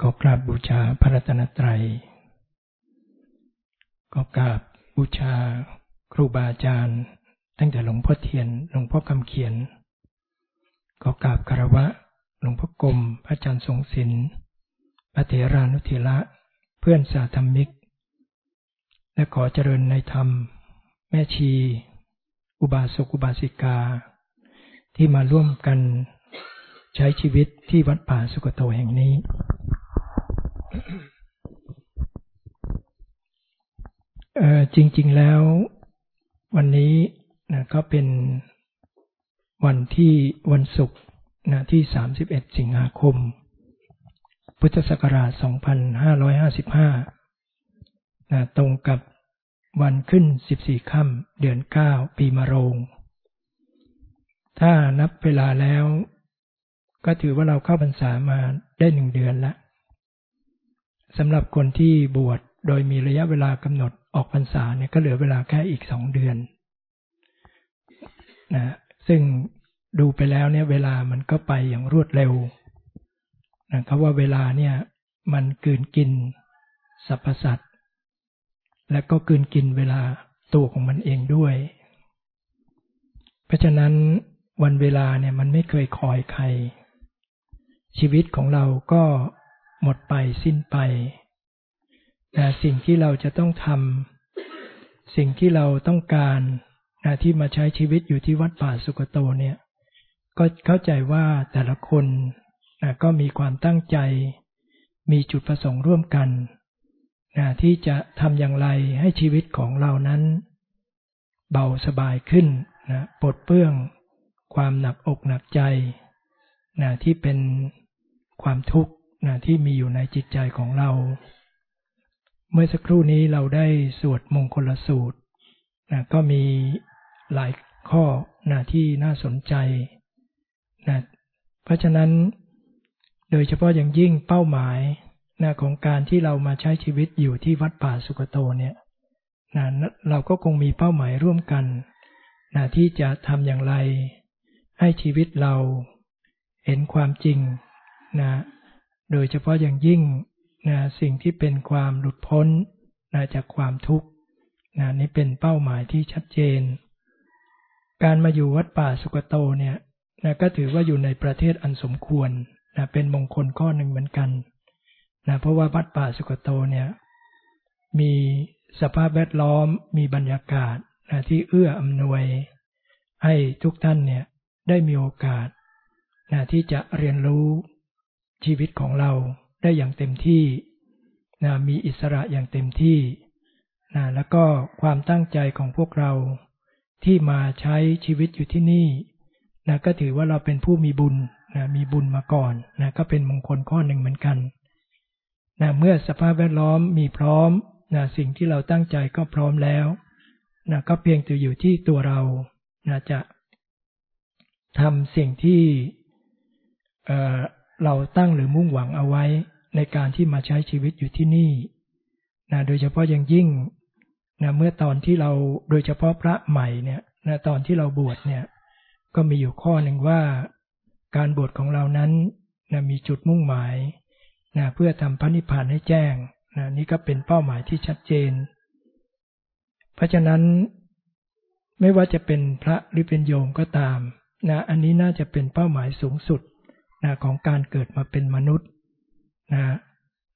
ก็กราบบูชาพระรัตนตรัย ก็กราบบูชาครูบาอาจารย์ ตั้งแต่หลวงพ่อเทียน หลวงพ่อคำเขียน ก็กราบคารวะ หลวงพ่อกรมพระอาจารย์ทรงศิลป์พระเถรานุเถระเพื่อนสาธรรมิก และขอเจริญในธรรม แม่ชี อุบาสกอุบาสิกา ที่มาร่วมกันใช้ชีวิตที่วัดป่าสุกโตแห่งนี้ จริง ๆ แล้ววันนี้นะก็เป็นวันที่วันศุกร์นะที่ 31 สิงหาคม พุทธศักราช 2555นะตรงกับวันขึ้น 14 ค่ำเดือน 9 ปีมะโรง ถ้านับเวลาแล้ว ก็ถือว่าเราเข้าพรรษามาได้หนึ่งเดือนแล้ว สำหรับคนที่บวชโดยมีระยะเวลากำหนดออกพรรษาเนี่ยก็เหลือเวลาแค่อีกสองเดือนนะซึ่งดูไปแล้วเนี่ยเวลามันก็ไปอย่างรวดเร็วนะครับว่าเวลาเนี่ยมันกืนกินสรรพสัตว์และก็กืนกินเวลาตัวของมันเองด้วย เพราะฉะนั้นวันเวลาเนี่ยมันไม่เคยคอยใคร ชีวิตของเราก็ หมดไปสิ้นไปนะสิ่งที่เราจะต้องทำสิ่งที่เราต้องการนะที่มาใช้ชีวิตอยู่ที่วัดป่าสุกโตเนี่ย ก็เข้าใจว่าแต่ละคนนะก็มีความตั้งใจ มีจุดประสงค์ร่วมกันนะที่จะทำอย่างไรให้ชีวิตของเรานั้น เบาสบายขึ้นนะปลดเปื้องความหนักอกหนักใจนะที่เป็นความทุกข์ นะที่มีอยู่ในจิตใจของเรา เมื่อสักครู่นี้เราได้สวดมงคลสูตรนะก็มีหลายข้อนะที่น่าสนใจนะเพราะฉะนั้นโดยเฉพาะอย่างยิ่งเป้าหมายนะของการที่เรามาใช้ชีวิตอยู่ที่วัดป่าสุกโตเนี่ยนะเราก็คงมีเป้าหมายร่วมกันนะที่จะทำอย่างไร ให้ชีวิตเราเห็นความจริงนะ โดยเฉพาะอย่างยิ่งนะสิ่งที่เป็นความหลุดพ้นนะจากความทุกข์นะนี่เป็นเป้าหมายที่ชัดเจน การมาอยู่วัดป่าสุกโตเนี่ยนะก็ถือว่าอยู่ในประเทศอันสมควรนะเป็นมงคลข้อหนึ่งเหมือนกันนะเพราะว่าวัดป่าสุกโตเนี่ยมีสภาพแวดล้อมมีบรรยากาศนะที่เอื้ออำนวย ให้ทุกท่านเนี่ยได้มีโอกาสนะที่จะเรียนรู้ ชีวิตของเราได้อย่างเต็มที่นะมีอิสระอย่างเต็มที่นะแล้วก็ความตั้งใจของพวกเราที่มาใช้ชีวิตอยู่ที่นี่นะก็ถือว่าเราเป็นผู้มีบุญนะมีบุญมาก่อนนะก็เป็นมงคลข้อหนึ่งเหมือนกันนะเมื่อสภาพแวดล้อมมีพร้อมนะสิ่งที่เราตั้งใจก็พร้อมแล้วนะก็เพียงแต่อยู่ที่ตัวเรานะจะทำสิ่งที่ เราตั้งหรือมุ่งหวังเอาไว้ในการที่มาใช้ชีวิตอยู่ที่นี่นะโดยเฉพาะอย่างยิ่งนะเมื่อตอนที่เราโดยเฉพาะพระใหม่เนี่ยนะตอนที่เราบวชเนี่ยก็มีอยู่ข้อหนึ่งว่า การบวชของเรานั้นนะมีจุดมุ่งหมายนะเพื่อทำพระนิพพานให้แจ้งนะนี่ก็เป็นเป้าหมายที่ชัดเจน เพราะฉะนั้นไม่ว่าจะเป็นพระหรือเป็นโยมก็ตามนะอันนี้น่าจะเป็นเป้าหมายสูงสุด นะของการเกิดมาเป็นมนุษย์นะ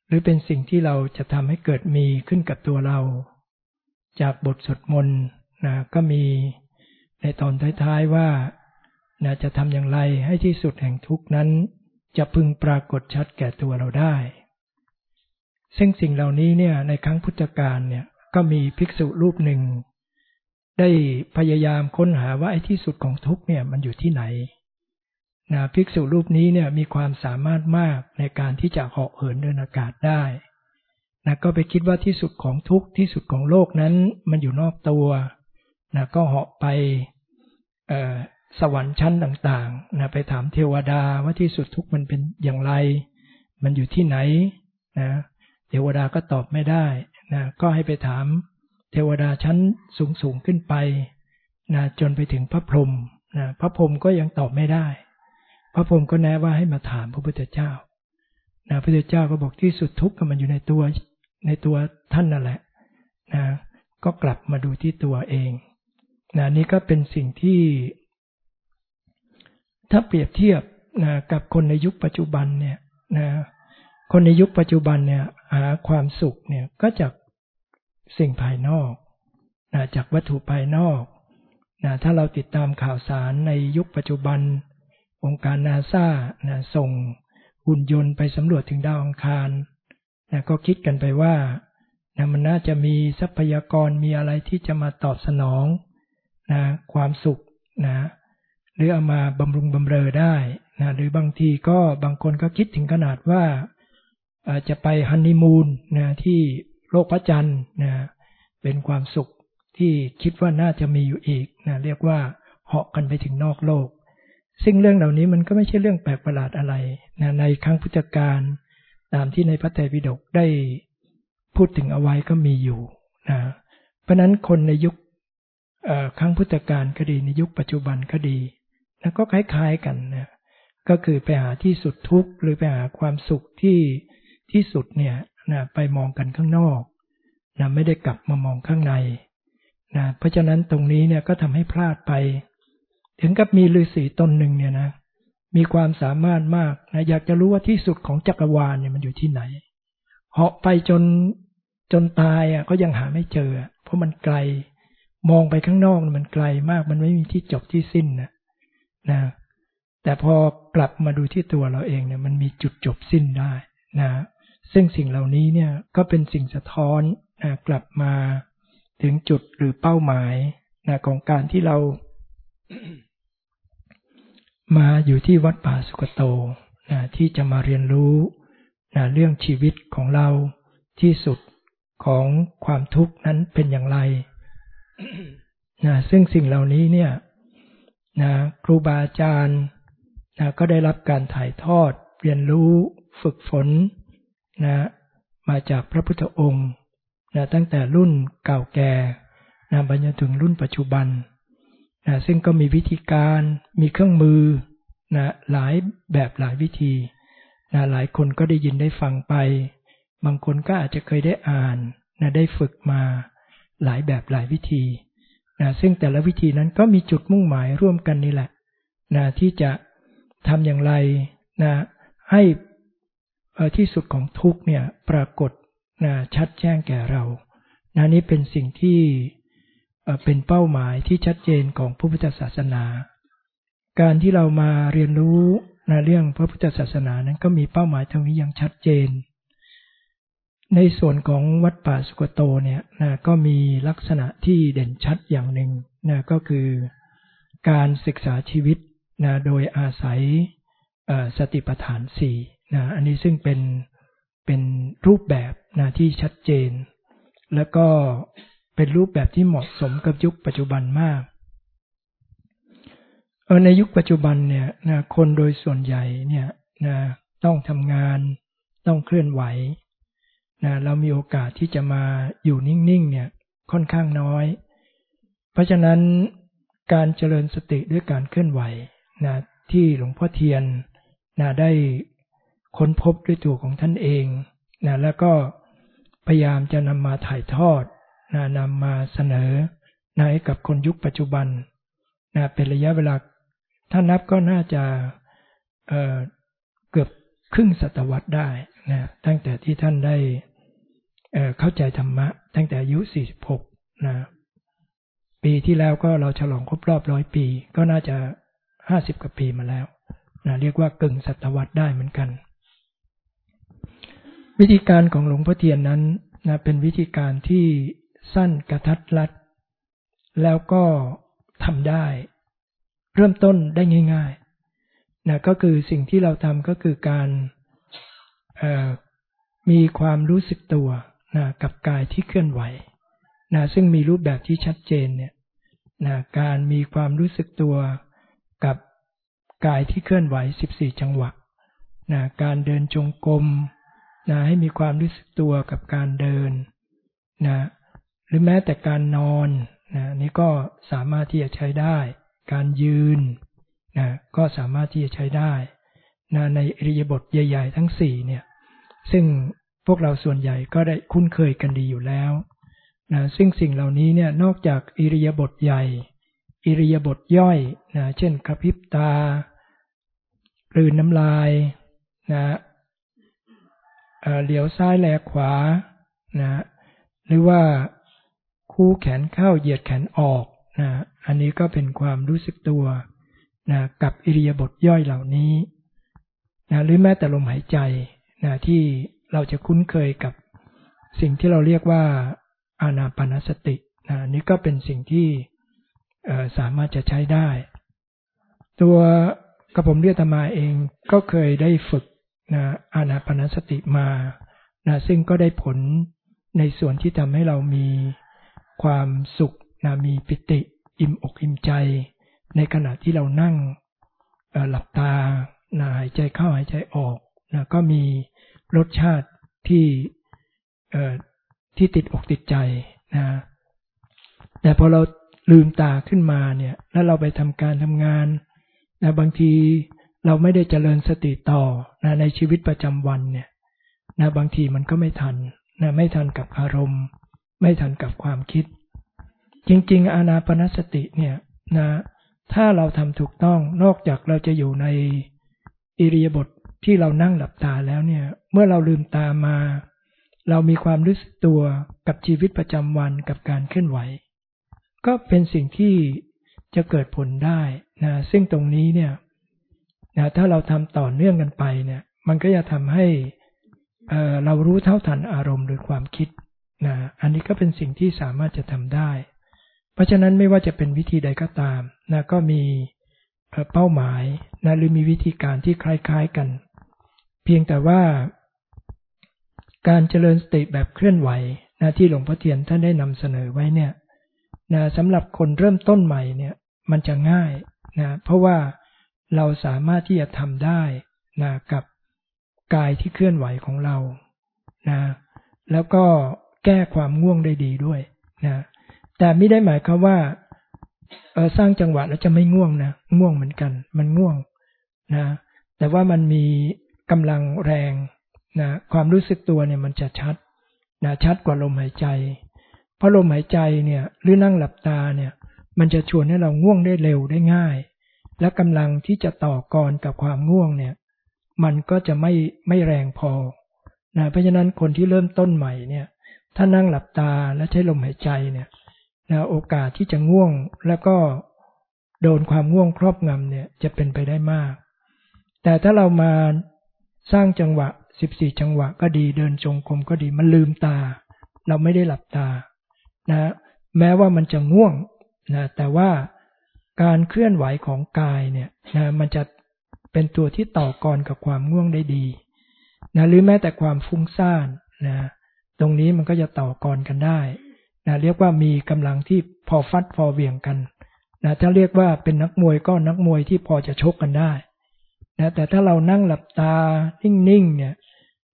หรือเป็นสิ่งที่เราจะทำให้เกิดมีขึ้นกับตัวเรา จากบทสวดมนต์นะก็มีในตอนท้ายๆว่านะจะทำอย่างไรให้ที่สุดแห่งทุกนั้น จะพึงปรากฏชัดแก่ตัวเราได้ ซึ่งสิ่งเหล่านี้เนี่ยในครั้งพุทธกาลเนี่ยก็มีภิกษุรูปหนึ่ง ได้พยายามค้นหาว่าไอ้ที่สุดของทุกเนี่ยมันอยู่ที่ไหน นะภิกษุรูปนี้เนี่ยมีความสามารถมากในการที่จะเหาะเหินเดินอากาศได้นะก็ไปคิดว่าที่สุดของทุกที่สุดของโลกนั้นมันอยู่นอกตัวนะก็เหาะไปสวรรค์ชั้นต่างๆนะไปถามเทวดาว่าที่สุดทุกมันเป็นอย่างไร มันอยู่ที่ไหนนะเทวดาก็ตอบไม่ได้นะก็ให้ไปถามเทวดาชั้นสูงๆขึ้นไปนะจนไปถึงพระพรหมนะพระพรหมก็ยังตอบไม่ได้ พระพรหมก็แนะว่าให้มาถามพระพุทธเจ้านะพระเจ้าก็บอกที่สุดทุกข์มันอยู่ในตัวในตัวท่านนั่นแหละนะก็กลับมาดูที่ตัวเองนะนี่ก็เป็นสิ่งที่ ถ้าเปรียบเทียบนะกับคนในยุคปัจจุบันเนี่ยนะคนในยุคปัจจุบันเนี่ยหาความสุขเนี่ยก็จากสิ่งภายนอกนะจากวัตถุภายนอกนะถ้าเราติดตามข่าวสารในยุคปัจจุบัน องค์การนาซานะส่งหุ่นยนต์ไปสำรวจถึงดาวอังคารนะก็คิดกันไปว่านะมันน่าจะมีทรัพยากรมีอะไรที่จะมาตอบสนองนะความสุขนะหรือเอามาบำรุงบำเรอได้นะหรือบางทีก็บางคนก็คิดถึงขนาดว่าอาจจะไปฮันนีมูนนะที่โลกพระจันทร์นะเป็นความสุขที่คิดว่าน่าจะมีอยู่อีกนะเรียกว่าเหาะกันไปถึงนอกโลก ซึ่งเรื่องเหล่านี้มันก็ไม่ใช่เรื่องแปลกประหลาดอะไรนะในครั้งพุทธกาลตามที่ในพระไตรปิฎกได้พูดถึงเอาไว้ก็มีอยู่นะเพราะนั้นคนในยุคครั้งพุทธกาลก็ดีในยุคปัจจุบันก็ดีนะก็คล้ายๆกันนะก็คือไปหาที่สุดทุกข์หรือไปหาความสุขที่ที่สุดเนี่ยนะไปมองกันข้างนอกนะไม่ได้กลับมามองข้างในนะเพราะฉะนั้นตรงนี้เนี่ยก็ทำให้พลาดไป ถึงกับมีฤาษีตนหนึ่งเนี่ยนะมีความสามารถมากนะอยากจะรู้ว่าที่สุดของจักรวาลเนี่ยมันอยู่ที่ไหนเหาะไปจนจนตายอะก็ยังหาไม่เจอ เพราะมันไกล มองไปข้างนอกมันไกลมาก มันไม่มีที่จบที่สิ้นนะนะแต่พอกลับมาดูที่ตัวเราเองเนี่ยมันมีจุดจบสิ้นได้นะซึ่งสิ่งเหล่านี้เนี่ยก็เป็นสิ่งสะท้อนนะกลับมาถึงจุดหรือเป้าหมายนะของการที่เรา มาอยู่ที่วัดป่าสุกโตนะที่จะมาเรียนรู้นะเรื่องชีวิตของเราที่สุดของความทุกข์นั้นเป็นอย่างไรนะซึ่งสิ่งเหล่านี้เนี่ยนะครูบาอาจารย์นะก็ได้รับการถ่ายทอดเรียนรู้ฝึกฝนนะมาจากพระพุทธองค์นะตั้งแต่รุ่นเก่าแก่นะไปจนถึงรุ่นปัจจุบัน นะซึ่งก็มีวิธีการมีเครื่องมือนะหลายแบบหลายวิธีนะหลายคนก็ได้ยินได้ฟังไป บางคนก็อาจจะเคยได้อ่านนะได้ฝึกมาหลายแบบหลายวิธีนะซึ่งแต่ละวิธีนั้นก็มีจุดมุ่งหมายร่วมกันนี่แหละนะที่จะทำอย่างไรนะให้ที่สุดของทุกเนี่ยปรากฏนะชัดแจ้งแก่เรานะนี้เป็นสิ่งที่ เป็นเป้าหมายที่ชัดเจนของพระพุทธศาสนา การที่เรามาเรียนรู้นะเรื่องพระพุทธศาสนานั้นก็มีเป้าหมายตรงนี้อย่างชัดเจน ในส่วนของวัดป่าสุกโตเนี่ยนะก็มีลักษณะที่เด่นชัดอย่างหนึ่งนะก็คือการศึกษาชีวิตนะโดยอาศัยสติปัฏฐานสี่นะอันนี้ซึ่งเป็นเป็นรูปแบบนะที่ชัดเจน แล้วก็ เป็นรูปแบบที่เหมาะสมกับยุคปัจจุบันมากเออในยุคปัจจุบันเนี่ยนะคนโดยส่วนใหญ่เนี่ยนะต้องทำงาน ต้องเคลื่อนไหวนะเรามีโอกาสที่จะมาอยู่นิ่งๆเนี่ยค่อนข้างน้อย เพราะฉะนั้นการเจริญสติด้วยการเคลื่อนไหวนะที่หลวงพ่อเทียนนะได้ค้นพบด้วยตัวของท่านเองนะแล้วก็พยายามจะนำมาถ่ายทอด นะนำมาเสนอนะให้กับคนยุคปัจจุบันนะเป็นระยะเวลาถ้านับก็น่าจะเเกือบครึ่งศตวรรษได้นะตั้งแต่ที่ท่านได้เเข้าใจธรรมะ ตั้งแต่อายุ 46 นะปีที่แล้วก็เราฉลองครบรอบร้อยปี ก็น่าจะ 50 กว่าปีมาแล้วนะเรียกว่ากึ่งศตวรรษได้เหมือนกัน วิธีการของหลวงพ่อเทียนนั้นนะเป็นวิธีการที่ สั้นกระทัดรัด แล้วก็ทำได้ เริ่มต้นได้ง่ายๆนะก็คือสิ่งที่เราทำก็คือการมีความรู้สึกตัวนะกับกายที่เคลื่อนไหวนะซึ่งมีรูปแบบที่ชัดเจนเนี่ยนะการมีความรู้สึกตัวกับกายที่เคลื่อนไหว 14 จังหวะนะการเดินจงกรมนะให้มีความรู้สึกตัวกับการเดินนะ รือแม้แต่การนอนนะนี่ก็สามารถที่จะใช้ได้ การยืนนะก็สามารถที่จะใช้ได้นะในอริยบทใหญ่ ๆ ทั้งสี่เนี่ยซึ่งพวกเราส่วนใหญ่ก็ได้คุ้นเคยกันดีอยู่แล้วนะซึ่งสิ่งเหล่านี้เนี่ยนอกจากอิริยาบถใหญ่ อิริยาบถย่อยนะเช่นกระพริบตากลืนน้ำลายนะเหลียวซ้ายแลขวานะหรือว่า คู่แขนเข้าเหยียดแขนออกนะอันนี้ก็เป็นความรู้สึกตัวนะกับอิริยาบถย่อยเหล่านี้นะหรือแม้แต่ลมหายใจนะที่เราจะคุ้นเคยกับสิ่งที่เราเรียกว่าอานาปนสตินะนี่ก็เป็นสิ่งที่สามารถจะใช้ได้ ตัวกระผมเรียตมาเองก็เคยได้ฝึกนะอานาปนสติมานะซึ่งก็ได้ผลในส่วนที่ทำให้เรามี ความสุขนะมีปิติ อิ่มอกอิ่มใจ ในขณะที่เรานั่งหลับตานะหายใจเข้าหายใจออกนะก็มีรสชาติที่ที่ติดอกติดใจนะแต่พอเราลืมตาขึ้นมาเนี่ยแล้วเราไปทำการทำงานนะบางทีเราไม่ได้เจริญสติต่อนะในชีวิตประจำวันเนี่ยนะบางทีมันก็ไม่ทันนะไม่ทันกับอารมณ์ ไม่ทันกับความคิด จริง ๆ อานาปนสติเนี่ยนะถ้าเราทำถูกต้องนอกจากเราจะอยู่ในอิริยาบถทที่เรานั่งหลับตาแล้วเนี่ย เมื่อเราลืมตามา เรามีความรู้สึกตัวกับชีวิตประจำวันกับการเคลื่อนไหว ก็เป็นสิ่งที่จะเกิดผลได้นะซึ่งตรงนี้เนี่ยนะถ้าเราทำต่อเนื่องกันไปเนี่ย มันก็จะทำให้เเรารู้เท่าทันอารมณ์หรือความคิด นะอันนี้ก็เป็นสิ่งที่สามารถจะทำได้ เพราะฉะนั้นไม่ว่าจะเป็นวิธีใดก็ตามนะก็มีเป้าหมายนะหรือมีวิธีการที่คล้ายๆกัน เพียงแต่ว่า การเจริญสติแบบเคลื่อนไหวนะที่หลวงพ่อเทียนท่านได้นำเสนอไว้เนี่ยนะสำหรับคนเริ่มต้นใหม่เนี่ยมันจะง่ายนะเพราะว่าเราสามารถที่จะทำได้นะกับกายที่เคลื่อนไหวของเรานะแล้วก็ แก้ความง่วงได้ดีด้วยนะแต่ไม่ได้หมายความว่าสร้างจังหวะแล้วจะไม่ง่วงนะง่วงเหมือนกัน มันง่วงนะแต่ว่ามันมีกำลังแรงนะความรู้สึกตัวเนี่ยมันจะชัดนะชัดกว่าลมหายใจ เพราะลมหายใจเนี่ยหรือนั่งหลับตาเนี่ยมันจะชวนให้เราง่วงได้เร็วได้ง่าย และกำลังที่จะต่อกรกับความง่วงเนี่ยมันก็จะไม่ไม่แรงพอนะเพราะฉะนั้นคนที่เริ่มต้นใหม่เนี่ย ถ้านั่งหลับตาและใช้ลมหายใจเนี่ยนะโอกาสที่จะง่วงแล้วก็โดนความง่วงครอบงำเนี่ยจะเป็นไปได้มาก แต่ถ้าเรามาสร้างจังหวะ 14 จังหวะก็ดีเดินจงกรมก็ดีมันลืมตา เราไม่ได้หลับตานะแม้ว่ามันจะง่วงนะแต่ว่าการเคลื่อนไหวของกายเนี่ยนะมันจะเป็นตัวที่ต่อกรกับความง่วงได้ดีนะหรือแม้แต่ความฟุ้งซ่านนะ ตรงนี้มันก็จะต่อกรกันได้นะเรียกว่ามีกำลังที่พอฟัดพอเวียงกันนะถ้าเรียกว่าเป็นนักมวยก็นักมวยที่พอจะชกกันได้นะแต่ถ้าเรานั่งหลับตานิ่งๆเนี่ย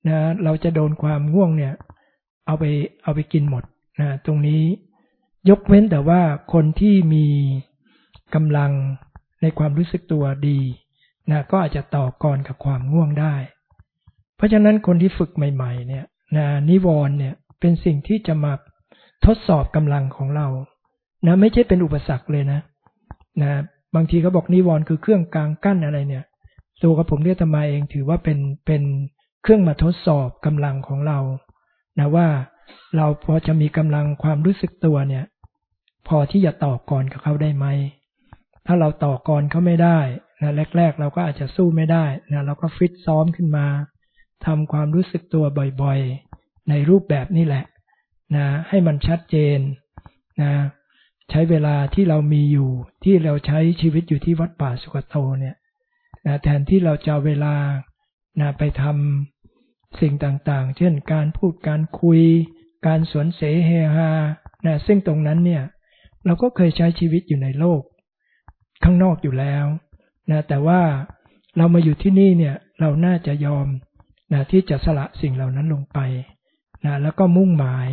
นะเราจะโดนความง่วงเนี่ยเอาไปเอาไปกินหมดนะตรงนี้ยกเว้นแต่ว่าคนที่มีกำลังในความรู้สึกตัวดีนะก็อาจจะต่อกรกับความง่วงได้ เพราะฉะนั้นคนที่ฝึกใหม่ ๆ เนี่ย นะนิวรณ์เนี่ยเป็นสิ่งที่จะมาทดสอบกำลังของเรานะไม่ใช่เป็นอุปสรรคเลยนะนะบางทีเขาบอกนิวรณ์คือเครื่องกลางกั้นอะไรเนี่ยตัวกับผมเรียกธรรมาเองถือว่าเป็นเป็นเครื่องมาทดสอบกำลังของเรานะว่าเราพอจะมีกำลังความรู้สึกตัวเนี่ย พอที่จะต่อกรกับเขาได้ไหมถ้าเราต่อกรเขาไม่ได้นะแรก ๆ เราก็อาจจะสู้ไม่ได้นะเราก็ฟิตซ้อมขึ้นมา ทำความรู้สึกตัวบ่อยๆ ในรูปแบบนี้แหละนะให้มันชัดเจนนะใช้เวลาที่เรามีอยู่ที่เราใช้ชีวิตอยู่ที่วัดป่าสุกโตเนี่ยนะแทนที่เราจะเวลานะไปทำสิ่งต่างๆ เช่นการพูดการคุย การสวนเสเฮฮานะซึ่งตรงนั้นเนี่ยเราก็เคยใช้ชีวิตอยู่ในโลก ข้างนอกอยู่แล้วนะแต่ว่าเรามาอยู่ที่นี่เนี่ยเราน่าจะยอม นะที่จะสละสิ่งเหล่านั้นลงไปนะแล้วก็มุ่งหมาย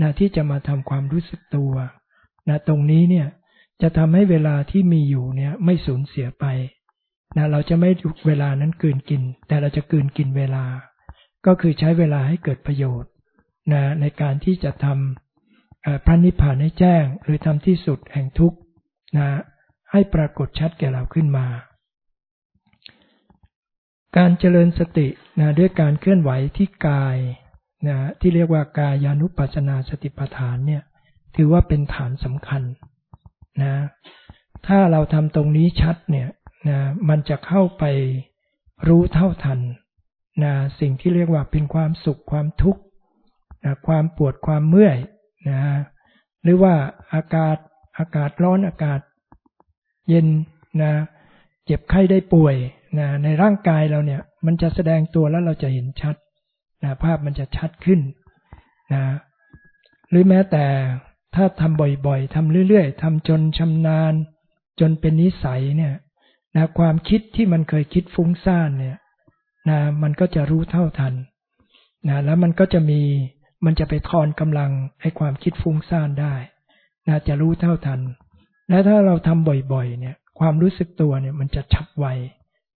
นะที่จะมาทำความรู้สึกตัวนะตรงนี้เนี่ยจะทำให้เวลาที่มีอยู่เนี่ยไม่สูญเสียไปนะเราจะไม่ถูกเวลานั้นกืนกิน แต่เราจะกืนกินเวลา ก็คือใช้เวลาให้เกิดประโยชน์นะในการที่จะทำพระนิพพานให้แจ้ง หรือทำที่สุดแห่งทุกข์นะให้ปรากฏชัดแก่เราขึ้นมา การเจริญสตินะด้วยการเคลื่อนไหวที่กายนะที่เรียกว่ากายานุปัสสนาสติปัฏฐานเนี่ยถือว่าเป็นฐานสำคัญนะถ้าเราทำตรงนี้ชัดเนี่ยนะมันจะเข้าไปรู้เท่าทันนะสิ่งที่เรียกว่าเป็นความสุขความทุกข์นะความปวดความเมื่อยนะหรือว่าอากาศอากาศร้อนอากาศเย็นนะเจ็บไข้ได้ป่วย นะในร่างกายเราเนี่ยมันจะแสดงตัวแล้วเราจะเห็นชัดนะภาพมันจะชัดขึ้นนะหรือแม้แต่ถ้าทำบ่อยๆทำเรื่อยๆทำจนชำนาญ จนเป็นนิสัยเนี่ยนะความคิดที่มันเคยคิดฟุ้งซ่านเนี่ยนะมันก็จะรู้เท่าทันนะแล้วมันก็จะมีมันจะไปทอนกำลังให้ความคิดฟุ้งซ่านได้นะจะรู้เท่าทัน และถ้าเราทำบ่อยๆเนี่ยความรู้สึกตัวเนี่ยมันจะฉับไว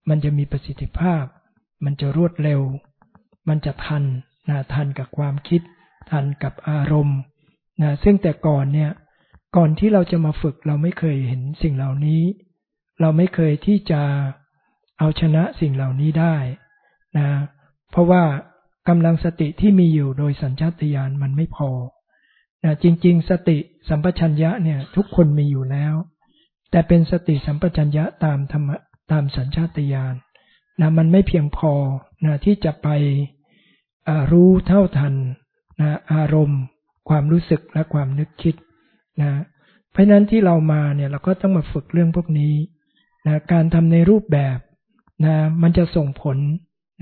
มันจะมีประสิทธิภาพ มันจะรวดเร็ว มันจะทันนะทันกับความคิด ทันกับอารมณ์นะซึ่งแต่ก่อนเนี่ยก่อนที่เราจะมาฝึกเราไม่เคยเห็นสิ่งเหล่านี้ เราไม่เคยที่จะเอาชนะสิ่งเหล่านี้ได้นะเพราะว่ากำลังสติที่มีอยู่โดยสัญชาตญาณมันไม่พอนะจริง ๆ สติสัมปชัญญะเนี่ยทุกคนมีอยู่แล้ว แต่เป็นสติสัมปชัญญะตามธรรม ตามสัญชาตญาณนะมันไม่เพียงพอนะที่จะไปรู้เท่าทันนะอารมณ์ ความรู้สึกและความนึกคิดนะเพราะนั้นที่เรามาเนี่ยเราก็ต้องมาฝึกเรื่องพวกนี้นะการทำในรูปแบบนะมันจะส่งผล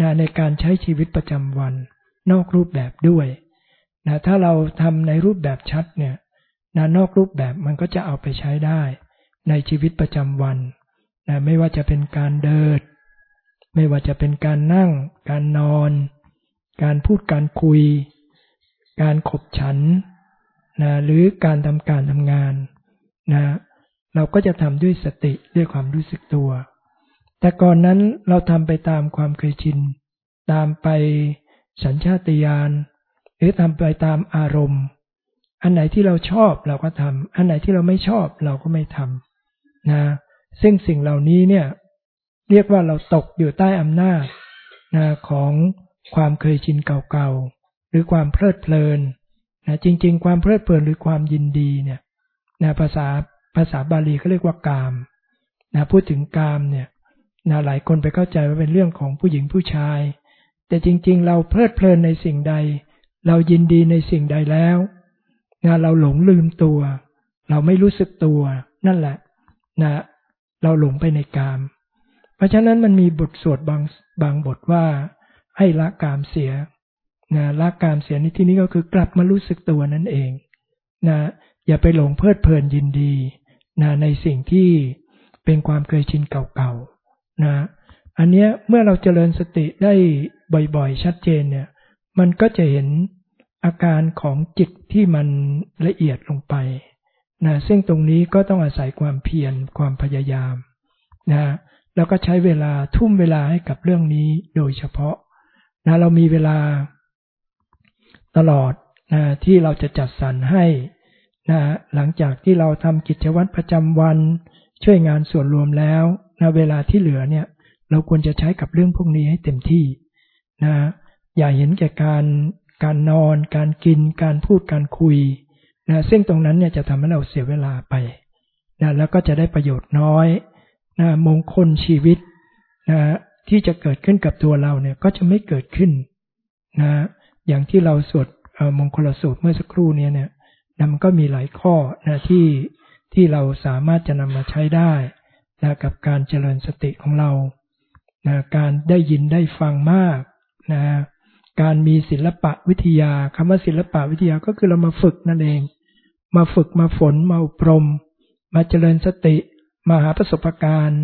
นะในการใช้ชีวิตประจำวัน นอกรูปแบบด้วยนะถ้าเราทำในรูปแบบชัดเนี่ยนะนอกรูปแบบมันก็จะเอาไปใช้ได้ในชีวิตประจำวัน นะไม่ว่าจะเป็นการเดิน ไม่ว่าจะเป็นการนั่ง การนอน การพูดการคุย การขบฉันนะหรือการทำการทำงานนะเราก็จะทำด้วยสติด้วยความรู้สึกตัว แต่ก่อนนั้นเราทำไปตามความเคยชิน ตามไปสัญชาตญาณหรือทำไปตามอารมณ์ อันไหนที่เราชอบเราก็ทำอันไหนที่เราไม่ชอบเราก็ไม่ทำนะ ซึ่งสิ่งเหล่านี้เนี่ยเรียกว่าเราตกอยู่ใต้อำนาจนะของความเคยชินเก่าๆ หรือความเพลิดเพลินนะจริงๆ ความเพลิดเพลินหรือความยินดีเนี่ยนะภาษาภาษาบาลีเขาเรียกว่ากามนะพูดถึงกามเนี่ยนะหลายคนไปเข้าใจว่าเป็นเรื่องของผู้หญิงผู้ชาย แต่จริงๆ เราเพลิดเพลินในสิ่งใด เรายินดีในสิ่งใดแล้วนะเราหลงลืมตัว เราไม่รู้สึกตัวนั่นแหละนะ เราหลงไปในกาม เพราะฉะนั้นมันมีบทสวดบางบางบทว่าให้ละกามเสียนะละกามเสียในที่นี้ก็คือกลับมารู้สึกตัวนั่นเองนะอย่าไปหลงเพลิดเพลินยินดีนะในสิ่งที่เป็นความเคยชินเก่าๆนะอันเนี้ยเมื่อเราเจริญสติได้บ่อยๆ ชัดเจนเนี่ย มันก็จะเห็นอาการของจิตที่มันละเอียดลงไป นะซึ่งตรงนี้ก็ต้องอาศัยความเพียรความพยายามนะแล้วก็ใช้เวลาทุ่มเวลาให้กับเรื่องนี้โดยเฉพาะนะเรามีเวลาตลอดนะที่เราจะจัดสรรให้นะหลังจากที่เราทำกิจวัตรประจำวัน ช่วยงานส่วนรวมแล้วนะเวลาที่เหลือเนี่ยเราควรจะใช้กับเรื่องพวกนี้ให้เต็มที่นะอย่าเห็นแก่การการนอน การกิน การพูดการคุย นะซึ่งตรงนั้นเนี่ยจะทำให้เราเสียเวลาไปนะแล้วก็จะได้ประโยชน์น้อยนะมงคลชีวิตนะที่จะเกิดขึ้นกับตัวเราเนี่ยก็จะไม่เกิดขึ้นนะอย่างที่เราสวดมงคลสูตรเมื่อสักครู่นี้เนี่ยนะมันก็มีหลายข้อนะที่ที่เราสามารถจะนำมาใช้ได้นะกับการเจริญสติของเรานะการได้ยินได้ฟังมากนะการมีศิลปะวิทยาคำว่าศิลปะวิทยาก็คือเรามาฝึกนั่นเอง มาฝึกมาฝนมาอบรม มาเจริญสติมาหาประสบการณ์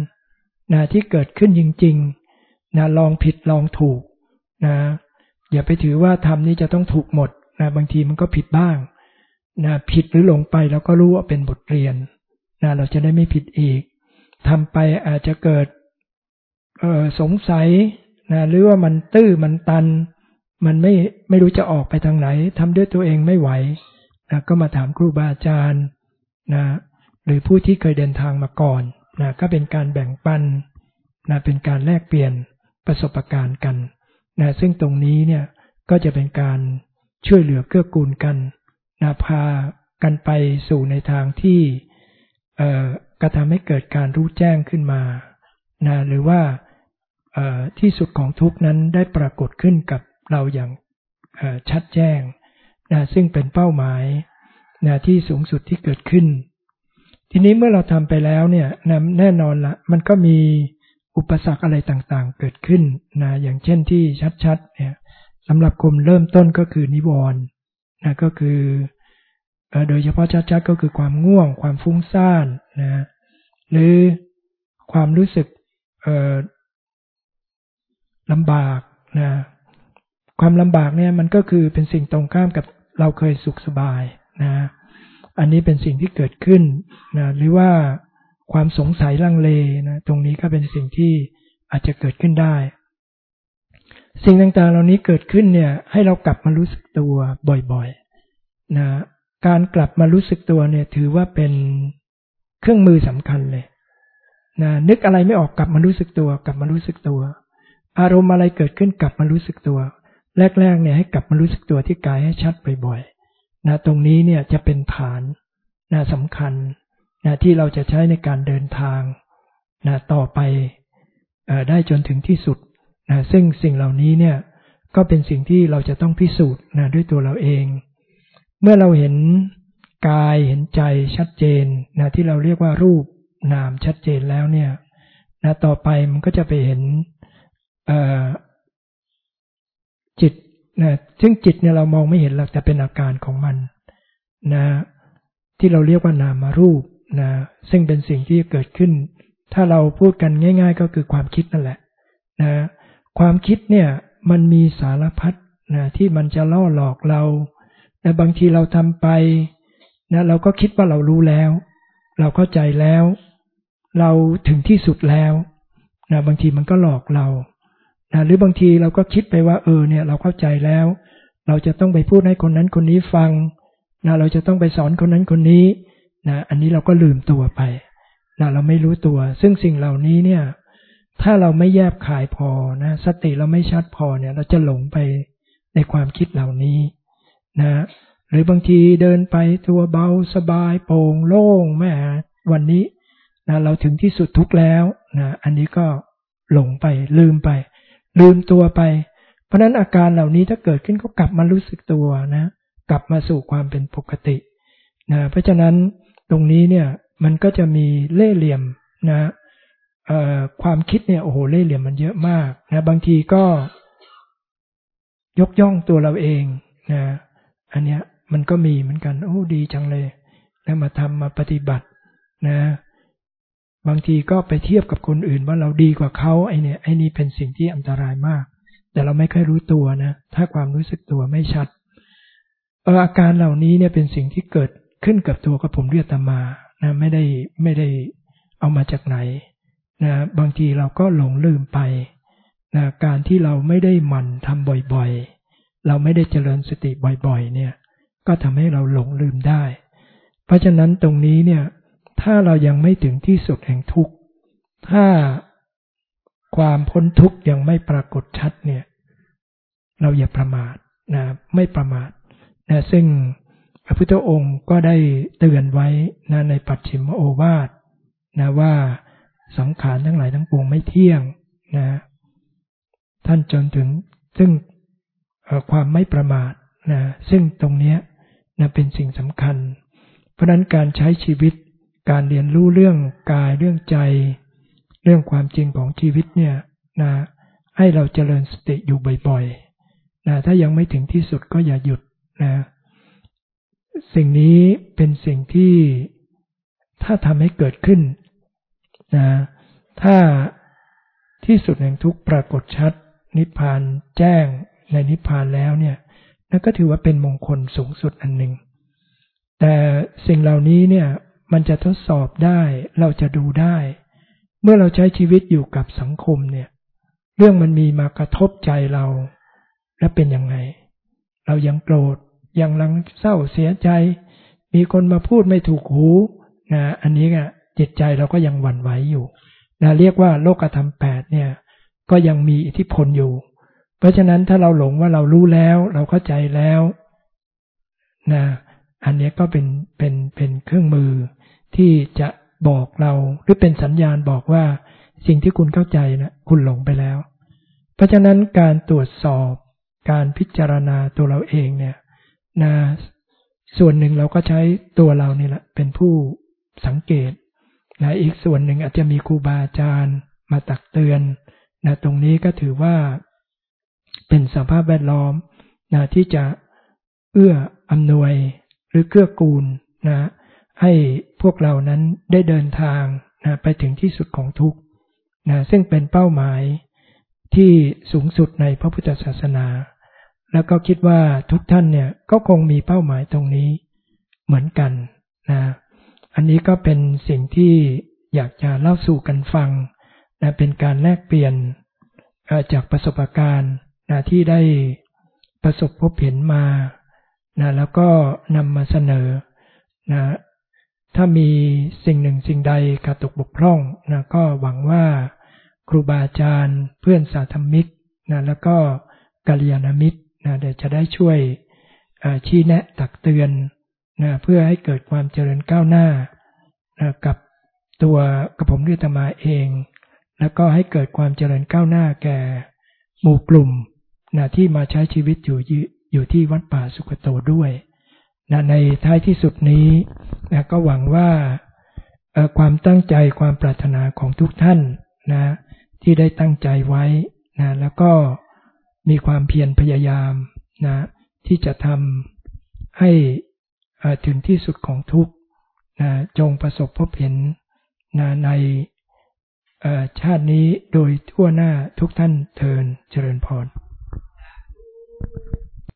นะที่เกิดขึ้นจริงๆนะลองผิดลองถูกนะอย่าไปถือว่าทำนี้จะต้องถูกหมดนะบางทีมันก็ผิดบ้างนะผิดหรือหลงไปเราก็รู้ว่าเป็นบทเรียนนะเราจะได้ไม่ผิดอีกทำไปอาจจะเกิดสงสัยนะหรือว่ามันตื้อมันตัน มันไม่ไม่รู้จะออกไปทางไหนทำด้วยตัวเองไม่ไหว นะก็มาถามครูบาอาจารย์นะหรือผู้ที่เคยเดินทางมาก่อนนะก็เป็นการแบ่งปันนะเป็นการแลกเปลี่ยนประสบการณ์กันนะซึ่งตรงนี้เนี่ยก็จะเป็นการช่วยเหลือเกื้อกูลกันนะพากันไปสู่ในทางที่กระทำให้เกิดการรู้แจ้งขึ้นมานะหรือว่าที่สุดของทุกนั้นได้ปรากฏขึ้นกับเราอย่างชัดแจ้ง นะซึ่งเป็นเป้าหมายนะที่สูงสุดที่เกิดขึ้น ทีนี้เมื่อเราทำไปแล้วเนี่ยนะแน่นอนละมันก็มีอุปสรรคอะไรต่างๆ เกิดขึ้นนะอย่างเช่นที่ชัดๆเนี่ยสำหรับกลุ่มเริ่มต้นก็คือนิวรณ์นะก็คือโดยเฉพาะชัดๆก็คือความง่วง ความฟุ้งซ่านนะหรือความรู้สึกลำบากนะความลำบากเนี่ยมันก็คือเป็นสิ่งตรงข้ามกับ เราเคยสุขสบายนะอันนี้เป็นสิ่งที่เกิดขึ้นนะหรือว่าความสงสัยลังเลนะตรงนี้ก็เป็นสิ่งที่อาจจะเกิดขึ้นได้ สิ่งต่างๆ เหล่านี้เกิดขึ้นเนี่ยให้เรากลับมารู้สึกตัวบ่อยๆนะการกลับมารู้สึกตัวเนี่ยถือว่าเป็นเครื่องมือสำคัญเลยนะนึกอะไรไม่ออกกลับมารู้สึกตัว กลับมารู้สึกตัว อารมณ์อะไรเกิดขึ้นกลับมารู้สึกตัว แรกๆเนี่ยให้กลับมารู้สึกตัวที่กายให้ชัดบ่อยๆนะตรงนี้เนี่ยจะเป็นฐานนะสำคัญนะที่เราจะใช้ในการเดินทางนะต่อไปอได้จนถึงที่สุดนะซึ่งสิ่งเหล่านี้เนี่ยก็เป็นสิ่งที่เราจะต้องพิสูจน์นะด้วยตัวเราเอง เมื่อเราเห็นกายเห็นใจชัดเจนนะที่เราเรียกว่ารูปนามชัดเจนแล้วเนี่ยนะต่อไปมันก็จะไปเห็น จิตนะซึ่งจิตเนี่ยเรามองไม่เห็นหรอกแต่เป็นอาการของมันนะที่เราเรียกว่านามารูปนะซึ่งเป็นสิ่งที่เกิดขึ้น ถ้าเราพูดกันง่าย ๆ ก็คือความคิดนั่นแหละนะความคิดเนี่ยมันมีสารพัดนะที่มันจะล่อหลอกเราแต่บางทีเราทำไปนะเราก็คิดว่าเรารู้แล้ว เราเข้าใจแล้ว เราถึงที่สุดแล้วนะบางทีมันก็หลอกเรา นะหรือบางทีเราก็คิดไปว่า เออเนี่ยเราเข้าใจแล้ว เราจะต้องไปพูดให้คนนั้นคนนี้ฟังนะเราจะต้องไปสอนคนนั้นคนนี้นะอันนี้เราก็ลืมตัวไปนะเราไม่รู้ตัว ซึ่งสิ่งเหล่านี้เนี่ย ถ้าเราไม่แยบขายพอนะสติเราไม่ชัดพอเนี่ย เราจะหลงไปในความคิดเหล่านี้นะหรือบางทีเดินไปตัวเบาสบายโปร่งโล่งแม่วันนี้นะเราถึงที่สุดทุกแล้วนะอันนี้ก็หลงไปลืมไป ลืมตัวไป เพราะนั้นอาการเหล่านี้ถ้าเกิดขึ้นก็กลับมารู้สึกตัวนะ กลับมาสู่ความเป็นปกตินะเพราะฉะนั้นตรงนี้เนี่ยมันก็จะมีเล่เหลี่ยมนะความคิดเนี่ยโอ้โหเล่เหลี่ยมมันเยอะมากนะบางทีก็ยกย่องตัวเราเองนะอันเนี้ยมันก็มีเหมือนกันโอ้ดีจังเลยแล้วมาทำมาปฏิบัตินะ บางทีก็ไปเทียบกับคนอื่นว่าเราดีกว่าเขาไอเนี่ยไอนี่เป็นสิ่งที่อันตรายมาก แต่เราไม่ค่อยรู้ตัวนะถ้าความรู้สึกตัวไม่ชัดอาการเหล่านี้เนี่ยเป็นสิ่งที่เกิดขึ้นกับตัวกับผมเรียกตมานะไม่ได้ไม่ได้เอามาจากไหนนะบางทีเราก็หลงลืมไปนะการที่เราไม่ได้หมั่นทำบ่อยๆ เราไม่ได้เจริญสติบ่อยๆเนี่ยก็ทำให้เราหลงลืมได้ เพราะฉะนั้นตรงนี้เนี่ย ถ้าเรายังไม่ถึงที่สุดแห่งทุกข์ ถ้าความพ้นทุกข์ยังไม่ปรากฏชัดเนี่ย เราอย่าประมาทนะไม่ประมาทนะซึ่งพระพุทธองค์ก็ได้เตือนไว้นะในปัจฉิมโอวาทนะว่าสังขารทั้งหลายทั้งปวงไม่เที่ยงนะท่านจนถึงซึ่งความไม่ประมาทนะซึ่งตรงนี้นะเป็นสิ่งสำคัญ เพราะนั้นการใช้ชีวิต การเรียนรู้เรื่องกายเรื่องใจ เรื่องความจริงของชีวิตเนี่ยนะให้เราเจริญสติอยู่บ่อยๆนะถ้ายังไม่ถึงที่สุดก็อย่าหยุดนะสิ่งนี้เป็นสิ่งที่ถ้าทำให้เกิดขึ้นนะถ้าที่สุดแห่งทุกปรากฏชัด นิพพานแจ้งในนิพพานแล้วเนี่ยนั่นก็ถือว่าเป็นมงคลสูงสุดอันหนึ่งแต่สิ่งเหล่านี้เนี่ย มันจะทดสอบได้ เราจะดูได้ เมื่อเราใช้ชีวิตอยู่กับสังคมเนี่ย เรื่องมันมีมากระทบใจเรา แล้วเป็นยังไง เรายังโกรธ ยังรังเศร้าเสียใจ มีคนมาพูดไม่ถูกหูนะอันนี้อะจิตใจเราก็ยังหวั่นไหวอยู่นะเรียกว่าโลกธรรมแปดเนี่ย ก็ยังมีอิทธิพลอยู่ เพราะฉะนั้นถ้าเราหลงว่าเรารู้แล้ว เราเข้าใจแล้วนะอันนี้ก็เป็นเป็นเป็นเครื่องมือ ที่จะบอกเราหรือเป็นสัญญาณบอกว่าสิ่งที่คุณเข้าใจนะคุณหลงไปแล้ว เพราะฉะนั้นการตรวจสอบการพิจารณาตัวเราเองเนี่ยนะส่วนหนึ่งเราก็ใช้ตัวเรานี่แหละเป็นผู้สังเกตนะอีกส่วนหนึ่งอาจจะมีครูบาอาจารย์ มาตักเตือนนะตรงนี้ก็ถือว่าเป็นสภาพแวดล้อมนะที่จะเอื้ออำนวยหรือเกื้อกูลนะ ให้พวกเรานั้นได้เดินทางนะไปถึงที่สุดของทุกนะซึ่งเป็นเป้าหมายที่สูงสุดในพระพุทธศาสนา แล้วก็คิดว่าทุกท่านเนี่ยก็คงมีเป้าหมายตรงนี้เหมือนกันนะอันนี้ก็เป็นสิ่งที่อยากจะเล่าสู่กันฟังนะเป็นการแลกเปลี่ยนจากประสบการณ์นะที่ได้ประสบพบเห็นมานะแล้วก็นำมาเสนอนะ ถ้ามีสิ่งหนึ่งสิ่งใดกระตุกบกพร่องนะก็หวังว่าครูบาอาจารย์ เพื่อนสาธมิกนะแล้วก็กัลยาณมิตรนะเดี๋ยวจะได้ช่วยชี้แนะตักเตือนนะเพื่อให้เกิดความเจริญก้าวหน้านะกับตัวกระผมด้วยตมาเอง แล้วก็ให้เกิดความเจริญก้าวหน้าแก่หมู่กลุ่มนะที่มาใช้ชีวิตอยู่อยู่ที่วัดป่าสุกโตด้วย นะในท้ายที่สุดนี้นะก็หวังว่าความตั้งใจความปรารถนาของทุกท่านนะที่ได้ตั้งใจไว้นะแล้วก็มีความเพียรพยายามนะที่จะทำให้ถึงที่สุดของทุกนะจงประสบพบเห็นนะในชาตินี้โดยทั่วหน้าทุกท่านเทินเจริญพร